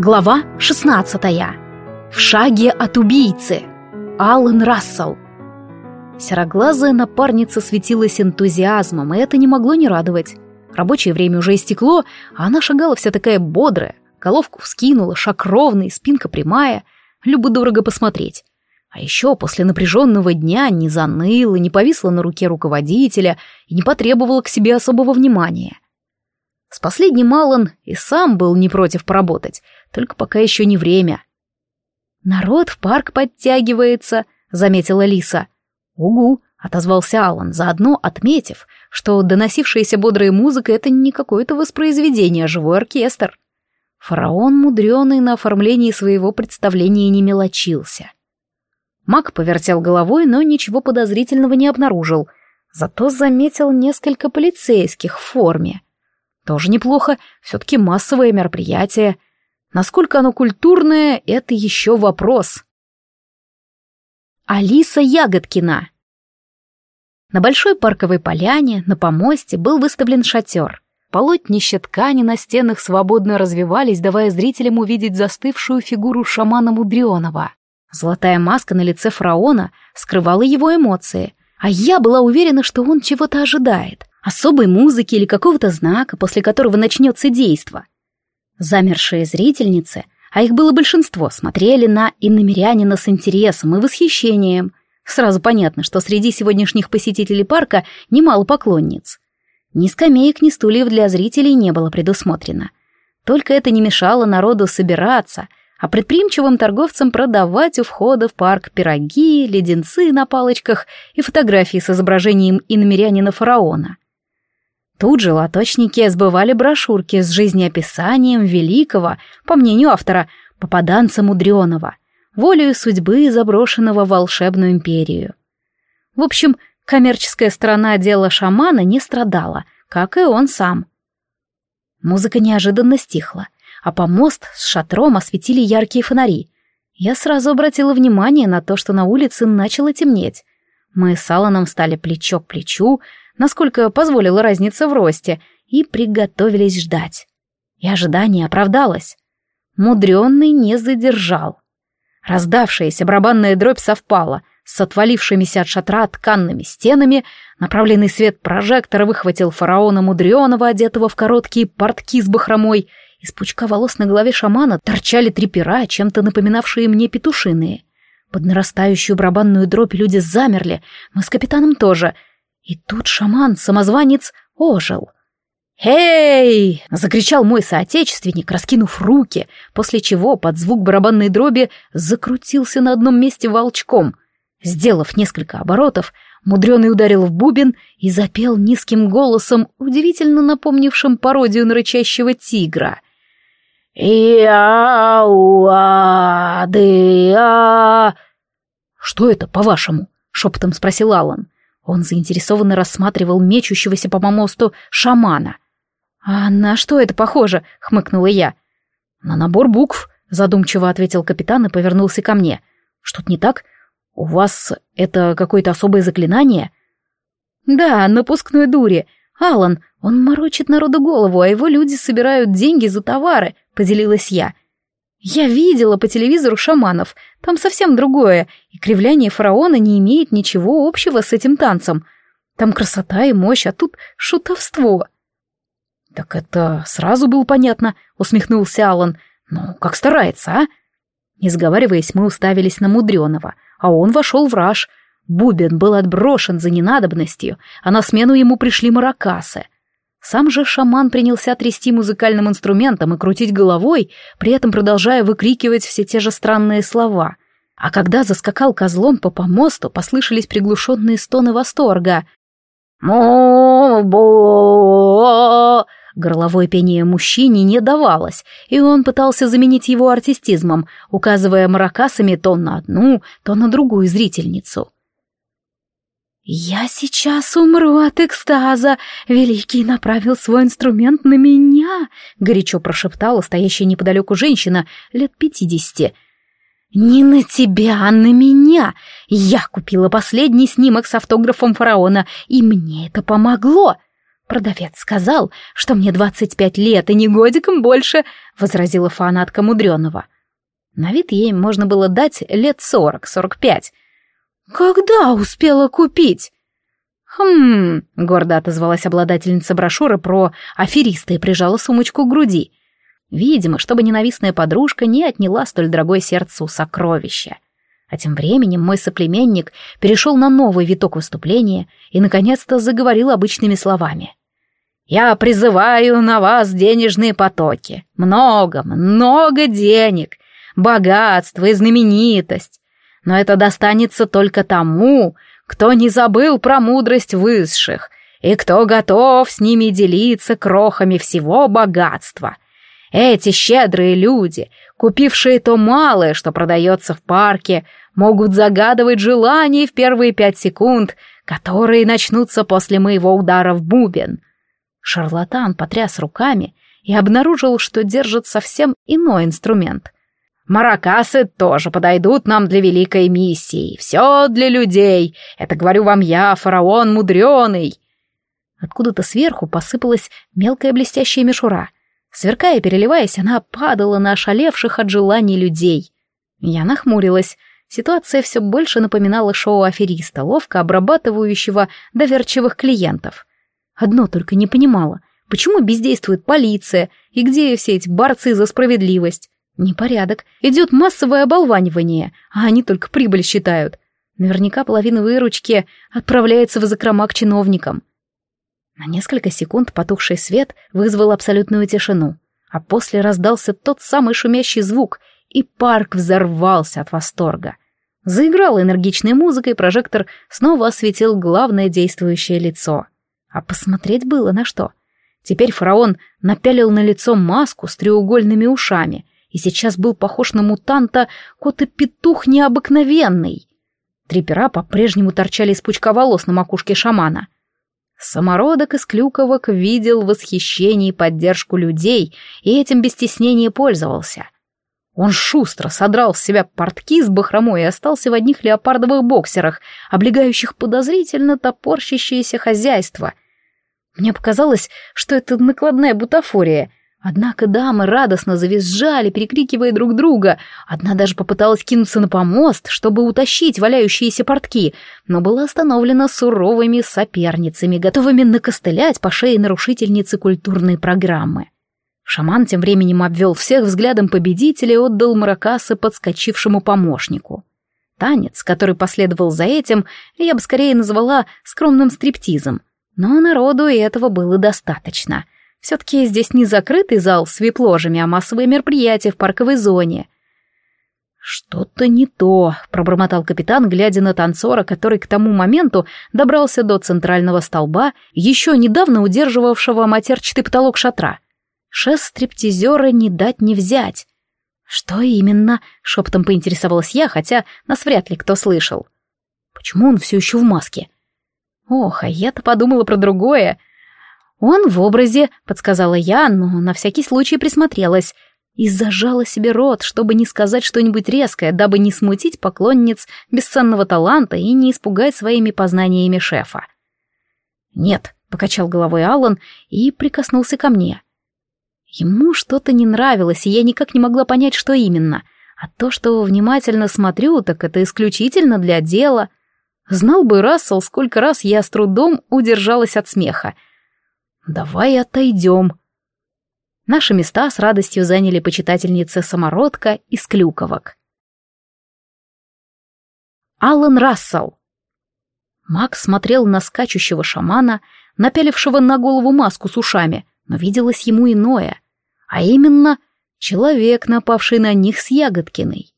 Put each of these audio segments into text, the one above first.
Глава 16. В шаге от убийцы. Аллен Рассел. Сероглазая напарница светилась энтузиазмом, и это не могло не радовать. Рабочее время уже истекло, а она шагала вся такая бодрая. Головку вскинула, шаг ровный, спинка прямая. Любо-дорого посмотреть. А еще после напряженного дня не заныла, не повисла на руке руководителя и не потребовала к себе особого внимания. С последним Аллан и сам был не против поработать — только пока еще не время». «Народ в парк подтягивается», — заметила Лиса. «Угу», — отозвался Алан, заодно отметив, что доносившаяся бодрая музыка — это не какое-то воспроизведение, а живой оркестр. Фараон, мудреный на оформлении своего представления, не мелочился. Маг повертел головой, но ничего подозрительного не обнаружил, зато заметил несколько полицейских в форме. Тоже неплохо, все-таки массовое мероприятие — Насколько оно культурное, это еще вопрос. Алиса Ягодкина На большой парковой поляне на помосте был выставлен шатер. Полотнища ткани на стенах свободно развивались, давая зрителям увидеть застывшую фигуру шамана Мудрионова. Золотая маска на лице фараона скрывала его эмоции, а я была уверена, что он чего-то ожидает. Особой музыки или какого-то знака, после которого начнется действо. Замершие зрительницы, а их было большинство, смотрели на иномирянина с интересом и восхищением. Сразу понятно, что среди сегодняшних посетителей парка немало поклонниц. Ни скамеек, ни стульев для зрителей не было предусмотрено. Только это не мешало народу собираться, а предприимчивым торговцам продавать у входа в парк пироги, леденцы на палочках и фотографии с изображением иномирянина-фараона — Тут же лоточники сбывали брошюрки с жизнеописанием великого, по мнению автора, попаданца мудреного, волею судьбы заброшенного в волшебную империю. В общем, коммерческая сторона дела шамана не страдала, как и он сам. Музыка неожиданно стихла, а помост с шатром осветили яркие фонари. Я сразу обратила внимание на то, что на улице начало темнеть. Мы с Аланом стали плечо к плечу, насколько позволила разница в росте, и приготовились ждать. И ожидание оправдалось. Мудренный не задержал. Раздавшаяся барабанная дробь совпала с отвалившимися от шатра тканными стенами, направленный свет прожектора выхватил фараона Мудреного, одетого в короткие портки с бахромой. Из пучка волос на голове шамана торчали три пера, чем-то напоминавшие мне петушиные. Под нарастающую барабанную дробь люди замерли, мы с капитаном тоже — и тут шаман-самозванец ожил. «Эй!» — закричал мой соотечественник, раскинув руки, после чего под звук барабанной дроби закрутился на одном месте волчком. Сделав несколько оборотов, мудреный ударил в бубен и запел низким голосом, удивительно напомнившим пародию на рычащего тигра. «Иауа-дыа!» «Что это, по-вашему?» — шепотом спросил Алан. Он заинтересованно рассматривал мечущегося по мосту шамана. «А на что это похоже?» — хмыкнула я. «На набор букв», — задумчиво ответил капитан и повернулся ко мне. «Что-то не так? У вас это какое-то особое заклинание?» «Да, напускной дури. Алан, он морочит народу голову, а его люди собирают деньги за товары», — поделилась я. Я видела по телевизору шаманов. Там совсем другое, и кривляние фараона не имеет ничего общего с этим танцем. Там красота и мощь, а тут шутовство. Так это сразу было понятно, усмехнулся Алан. Ну, как старается, а? Не сговариваясь, мы уставились на Мудреного, а он вошел в раж. Бубен был отброшен за ненадобностью, а на смену ему пришли маракасы — сам же шаман принялся трясти музыкальным инструментом и крутить головой, при этом продолжая выкрикивать все те же странные слова. А когда заскакал козлом по помосту, послышались приглушенные стоны восторга. «Мо-бо-о-о-о!» Горловое пение мужчине не давалось, и он пытался заменить его артистизмом, указывая маракасами то на одну, то на другую зрительницу. Я сейчас умру от экстаза! Великий направил свой инструмент на меня!» — горячо прошептала стоящая неподалеку женщина лет пятидесяти. «Не на тебя, а на меня! Я купила последний снимок с автографом фараона, и мне это помогло!» «Продавец сказал, что мне двадцать пять лет и не годиком больше», — возразила фанатка Мудреного. На вид ей можно было дать лет сорок-сорок пять, «Когда успела купить?» «Хм...» — гордо отозвалась обладательница брошюры про афериста и прижала сумочку к груди. Видимо, чтобы ненавистная подружка не отняла столь дорогое сердцу сокровища. А тем временем мой соплеменник перешел на новый виток выступления и, наконец-то, заговорил обычными словами. «Я призываю на вас денежные потоки. Много, много денег, богатство и знаменитость но это достанется только тому, кто не забыл про мудрость высших и кто готов с ними делиться крохами всего богатства. Эти щедрые люди, купившие то малое, что продается в парке, могут загадывать желания в первые пять секунд, которые начнутся после моего удара в бубен. Шарлатан потряс руками и обнаружил, что держит совсем иной инструмент — Маракасы тоже подойдут нам для великой миссии. Все для людей. Это говорю вам я, фараон мудреный. Откуда-то сверху посыпалась мелкая блестящая мишура. Сверкая и переливаясь, она падала на ошалевших от желаний людей. Я нахмурилась. Ситуация все больше напоминала шоу афериста, ловко обрабатывающего доверчивых клиентов. Одно только не понимала, почему бездействует полиция и где все эти борцы за справедливость? Непорядок. Идет массовое оболванивание, а они только прибыль считают. Наверняка половина выручки отправляется в закрома к чиновникам. На несколько секунд потухший свет вызвал абсолютную тишину, а после раздался тот самый шумящий звук, и парк взорвался от восторга. Заиграл энергичной музыкой, прожектор снова осветил главное действующее лицо. А посмотреть было на что. Теперь фараон напялил на лицо маску с треугольными ушами — и сейчас был похож на мутанта кота-петух необыкновенный. Три пера по-прежнему торчали из пучка волос на макушке шамана. Самородок из клюковок видел восхищение и поддержку людей и этим без стеснения пользовался. Он шустро содрал с себя портки с бахромой и остался в одних леопардовых боксерах, облегающих подозрительно топорщащееся хозяйство. Мне показалось, что это накладная бутафория — Однако дамы радостно завизжали, перекрикивая друг друга. Одна даже попыталась кинуться на помост, чтобы утащить валяющиеся портки, но была остановлена суровыми соперницами, готовыми накостылять по шее нарушительницы культурной программы. Шаман тем временем обвел всех взглядом победителя и отдал маракасы подскочившему помощнику. Танец, который последовал за этим, я бы скорее назвала скромным стриптизом, но народу и этого было достаточно — все-таки здесь не закрытый зал с вип-ложами, а массовые мероприятия в парковой зоне. «Что-то не то», — пробормотал капитан, глядя на танцора, который к тому моменту добрался до центрального столба, еще недавно удерживавшего матерчатый потолок шатра. Шест стриптизера не дать не взять. «Что именно?» — шепотом поинтересовалась я, хотя нас вряд ли кто слышал. «Почему он все еще в маске?» «Ох, а я-то подумала про другое. «Он в образе», — подсказала я, но на всякий случай присмотрелась и зажала себе рот, чтобы не сказать что-нибудь резкое, дабы не смутить поклонниц бесценного таланта и не испугать своими познаниями шефа. «Нет», — покачал головой Аллан и прикоснулся ко мне. Ему что-то не нравилось, и я никак не могла понять, что именно. А то, что внимательно смотрю, так это исключительно для дела. Знал бы Рассел, сколько раз я с трудом удержалась от смеха — «Давай отойдем». Наши места с радостью заняли почитательницы Самородка и Склюковок. Аллан Рассел. Макс смотрел на скачущего шамана, напялившего на голову маску с ушами, но виделось ему иное, а именно человек, напавший на них с Ягодкиной.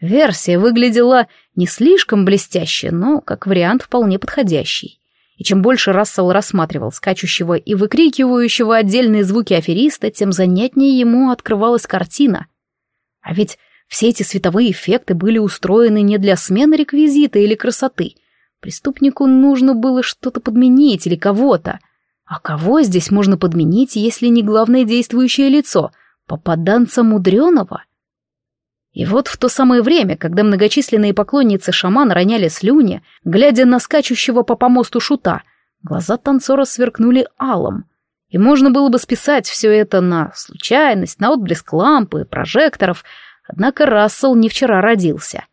Версия выглядела не слишком блестящей, но как вариант вполне подходящий. И чем больше Рассел рассматривал скачущего и выкрикивающего отдельные звуки афериста, тем занятнее ему открывалась картина. А ведь все эти световые эффекты были устроены не для смены реквизита или красоты. Преступнику нужно было что-то подменить или кого-то. А кого здесь можно подменить, если не главное действующее лицо — попаданца мудреного? — и вот в то самое время, когда многочисленные поклонницы шамана роняли слюни, глядя на скачущего по помосту шута, глаза танцора сверкнули алом. И можно было бы списать все это на случайность, на отблеск лампы, прожекторов. Однако Рассел не вчера родился.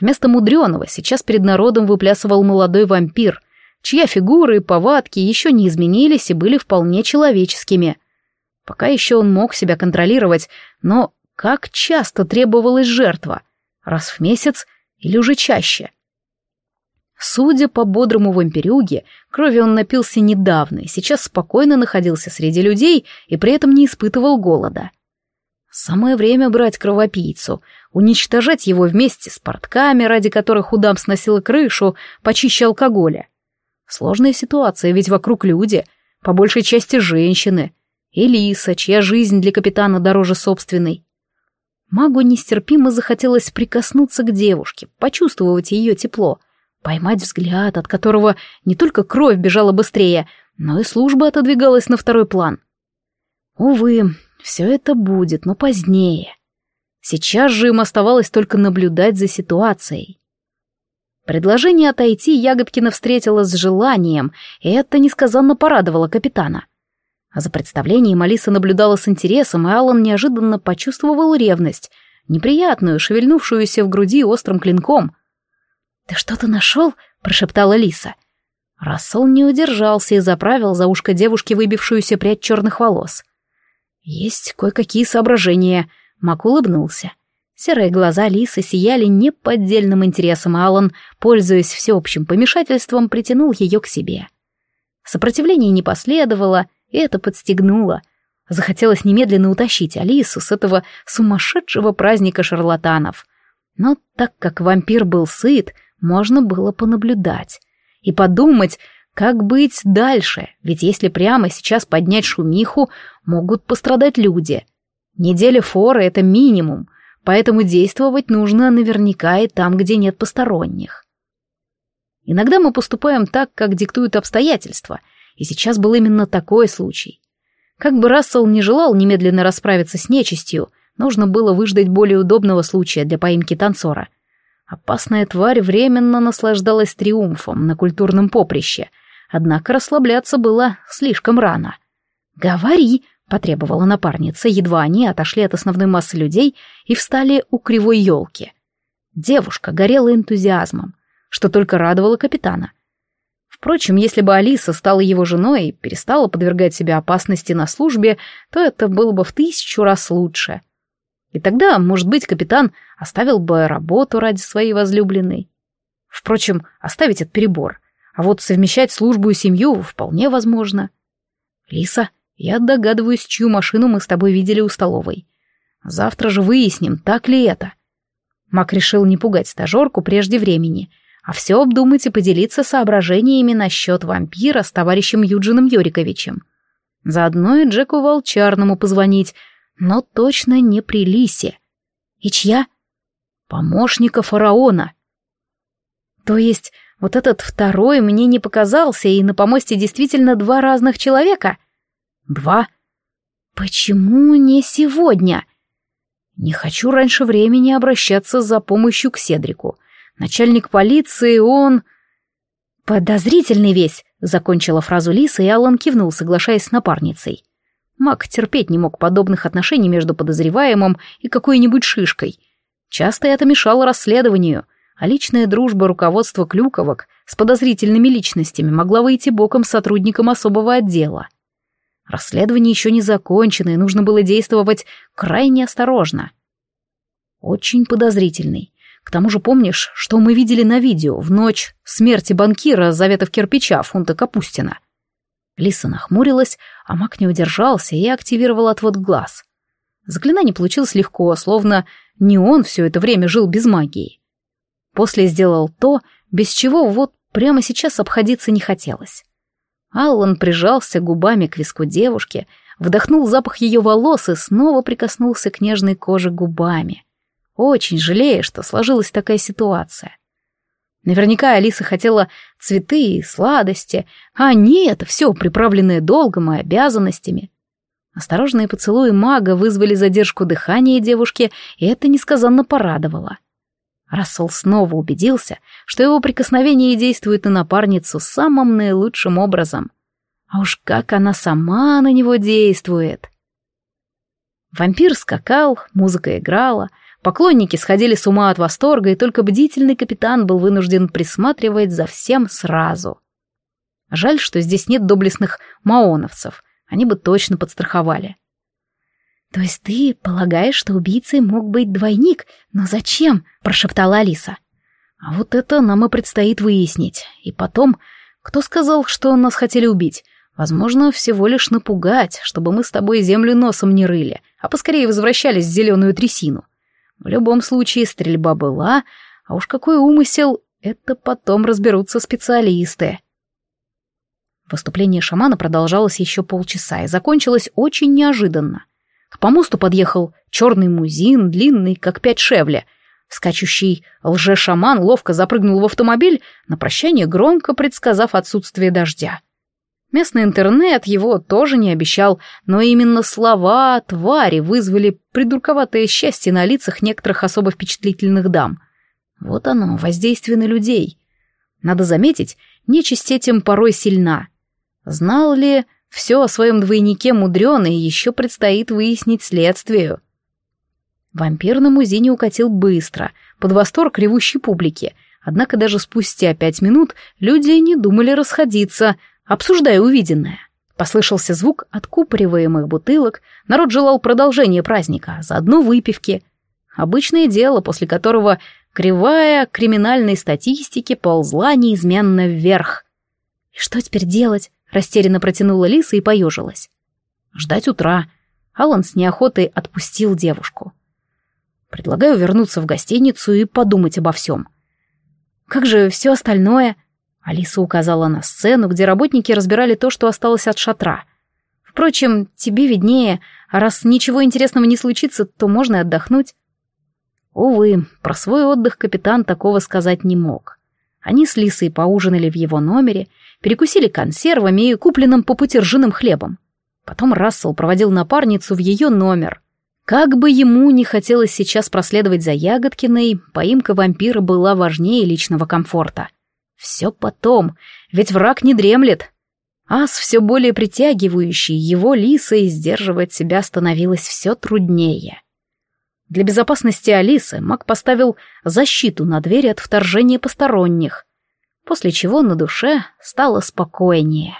Вместо мудреного сейчас перед народом выплясывал молодой вампир, чья фигура и повадки еще не изменились и были вполне человеческими. Пока еще он мог себя контролировать, но как часто требовалась жертва, раз в месяц или уже чаще. Судя по бодрому вампирюге, крови он напился недавно и сейчас спокойно находился среди людей и при этом не испытывал голода. Самое время брать кровопийцу, уничтожать его вместе с портками, ради которых удам сносила крышу, почище алкоголя. Сложная ситуация, ведь вокруг люди, по большей части женщины, и лиса, чья жизнь для капитана дороже собственной. Магу нестерпимо захотелось прикоснуться к девушке, почувствовать ее тепло, поймать взгляд, от которого не только кровь бежала быстрее, но и служба отодвигалась на второй план. Увы, все это будет, но позднее. Сейчас же им оставалось только наблюдать за ситуацией. Предложение отойти Ягодкина встретила с желанием, и это несказанно порадовало капитана. За представлением Алиса наблюдала с интересом, и Аллан неожиданно почувствовал ревность, неприятную, шевельнувшуюся в груди острым клинком. «Ты что-то нашел?» — прошептала Лиса. Рассол не удержался и заправил за ушко девушки выбившуюся прядь черных волос. «Есть кое-какие соображения», — Мак улыбнулся. Серые глаза Лисы сияли неподдельным интересом, Аллан, пользуясь всеобщим помешательством, притянул ее к себе. Сопротивления не последовало — и это подстегнуло. Захотелось немедленно утащить Алису с этого сумасшедшего праздника шарлатанов. Но так как вампир был сыт, можно было понаблюдать и подумать, как быть дальше, ведь если прямо сейчас поднять шумиху, могут пострадать люди. Неделя форы — это минимум, поэтому действовать нужно наверняка и там, где нет посторонних. Иногда мы поступаем так, как диктуют обстоятельства — и сейчас был именно такой случай. Как бы Рассел не желал немедленно расправиться с нечистью, нужно было выждать более удобного случая для поимки танцора. Опасная тварь временно наслаждалась триумфом на культурном поприще, однако расслабляться было слишком рано. «Говори!» — потребовала напарница, едва они отошли от основной массы людей и встали у кривой елки. Девушка горела энтузиазмом, что только радовало капитана — Впрочем, если бы Алиса стала его женой и перестала подвергать себя опасности на службе, то это было бы в тысячу раз лучше. И тогда, может быть, капитан оставил бы работу ради своей возлюбленной. Впрочем, оставить это перебор. А вот совмещать службу и семью вполне возможно. Лиса, я догадываюсь, чью машину мы с тобой видели у столовой. Завтра же выясним, так ли это. Мак решил не пугать стажерку прежде времени а все обдумайте и поделиться соображениями насчет вампира с товарищем Юджином Йориковичем. Заодно и Джеку Волчарному позвонить, но точно не при Лисе. И чья? Помощника фараона. То есть вот этот второй мне не показался, и на помосте действительно два разных человека? Два? Почему не сегодня? Не хочу раньше времени обращаться за помощью к Седрику. Начальник полиции, он...» «Подозрительный весь», — закончила фразу Лиса, и Аллан кивнул, соглашаясь с напарницей. Мак терпеть не мог подобных отношений между подозреваемым и какой-нибудь шишкой. Часто это мешало расследованию, а личная дружба руководства Клюковок с подозрительными личностями могла выйти боком сотрудникам особого отдела. Расследование еще не закончено, и нужно было действовать крайне осторожно. Очень подозрительный, к тому же помнишь, что мы видели на видео в ночь смерти банкира Заветов Кирпича фунта Капустина?» Лиса нахмурилась, а маг не удержался и активировал отвод глаз. Заклинание получилось легко, словно не он все это время жил без магии. После сделал то, без чего вот прямо сейчас обходиться не хотелось. Аллан прижался губами к виску девушки, вдохнул запах ее волос и снова прикоснулся к нежной коже губами — очень жалею, что сложилась такая ситуация. Наверняка Алиса хотела цветы и сладости, а не это все приправленное долгом и обязанностями. Осторожные поцелуи мага вызвали задержку дыхания девушки, и это несказанно порадовало. Рассол снова убедился, что его прикосновение действует на напарницу самым наилучшим образом. А уж как она сама на него действует! Вампир скакал, музыка играла — Поклонники сходили с ума от восторга, и только бдительный капитан был вынужден присматривать за всем сразу. Жаль, что здесь нет доблестных маоновцев, они бы точно подстраховали. «То есть ты полагаешь, что убийцей мог быть двойник, но зачем?» – прошептала Алиса. «А вот это нам и предстоит выяснить. И потом, кто сказал, что нас хотели убить? Возможно, всего лишь напугать, чтобы мы с тобой землю носом не рыли, а поскорее возвращались в зеленую трясину. В любом случае стрельба была, а уж какой умысел, это потом разберутся специалисты. Выступление шамана продолжалось еще полчаса и закончилось очень неожиданно. К помосту подъехал черный музин, длинный, как пять шевля. Скачущий лже-шаман ловко запрыгнул в автомобиль, на прощание громко предсказав отсутствие дождя. Местный интернет его тоже не обещал, но именно слова «твари» вызвали придурковатое счастье на лицах некоторых особо впечатлительных дам. Вот оно, воздействие на людей. Надо заметить, нечисть этим порой сильна. Знал ли все о своем двойнике мудреный, еще предстоит выяснить следствию. Вампир на музине укатил быстро, под восторг ревущей публики, однако даже спустя пять минут люди не думали расходиться — Обсуждая увиденное, послышался звук откупориваемых бутылок, народ желал продолжения праздника, заодно выпивки. Обычное дело, после которого кривая криминальной статистики ползла неизменно вверх. «И что теперь делать?» — растерянно протянула Лиса и поежилась. «Ждать утра». Алан с неохотой отпустил девушку. «Предлагаю вернуться в гостиницу и подумать обо всем». «Как же все остальное?» Алиса указала на сцену, где работники разбирали то, что осталось от шатра. Впрочем, тебе виднее, а раз ничего интересного не случится, то можно и отдохнуть. Увы, про свой отдых капитан такого сказать не мог. Они с Лисой поужинали в его номере, перекусили консервами и купленным по пути ржаным хлебом. Потом Рассел проводил напарницу в ее номер. Как бы ему не хотелось сейчас проследовать за Ягодкиной, поимка вампира была важнее личного комфорта — все потом, ведь враг не дремлет. Ас, все более притягивающий его лисы, сдерживать себя становилось все труднее. Для безопасности Алисы маг поставил защиту на двери от вторжения посторонних, после чего на душе стало спокойнее.